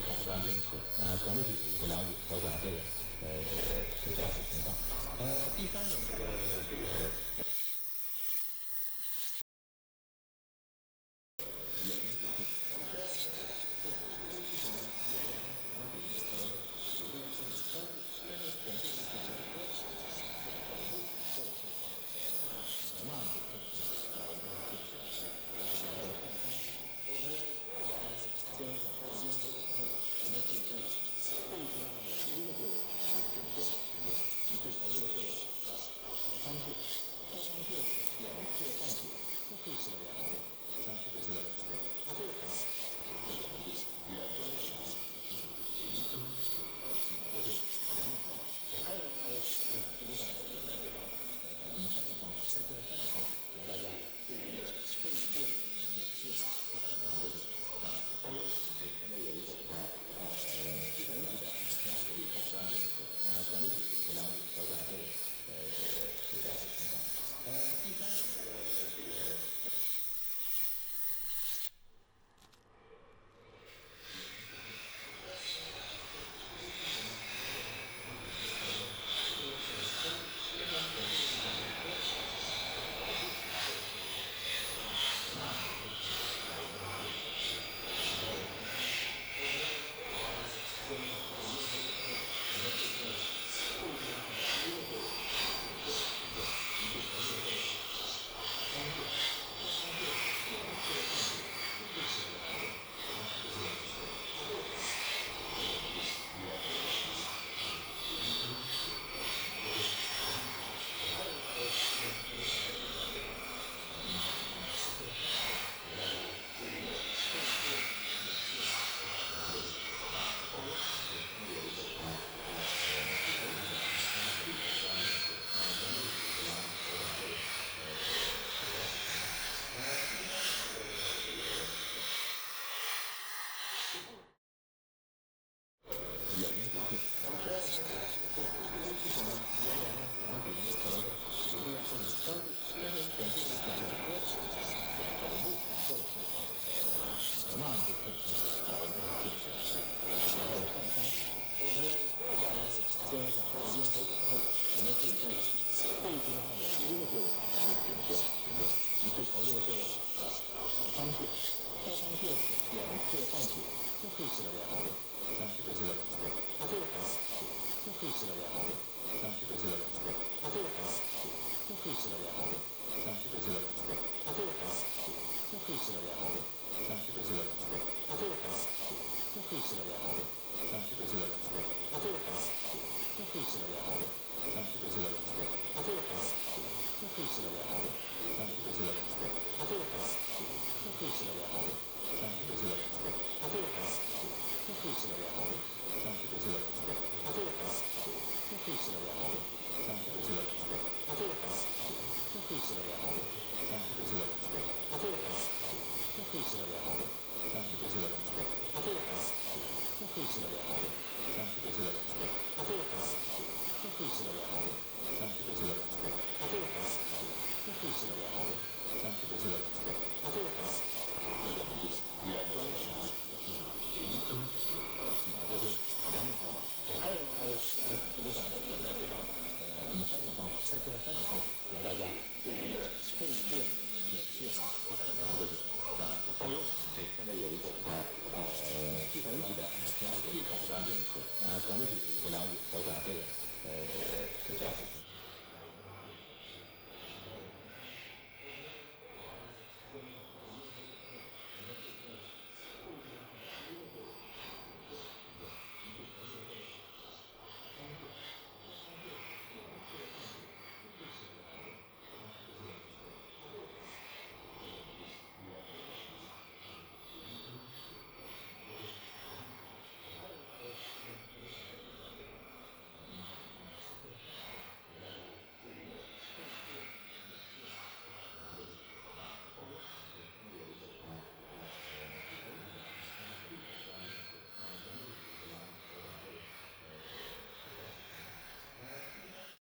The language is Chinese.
一定是呃整体的一个了解我想这个呃是这样的情况呃第三种呃这个主体的一个了解，呃这个这个情况。呃，第三种。方式，超声电子点测上去就可以治疗牙龈炎，那就可以治疗牙龈炎，它就很好，就可以治疗牙龈炎，那就可以治疗牙龈炎，它就很好，就可以治疗牙。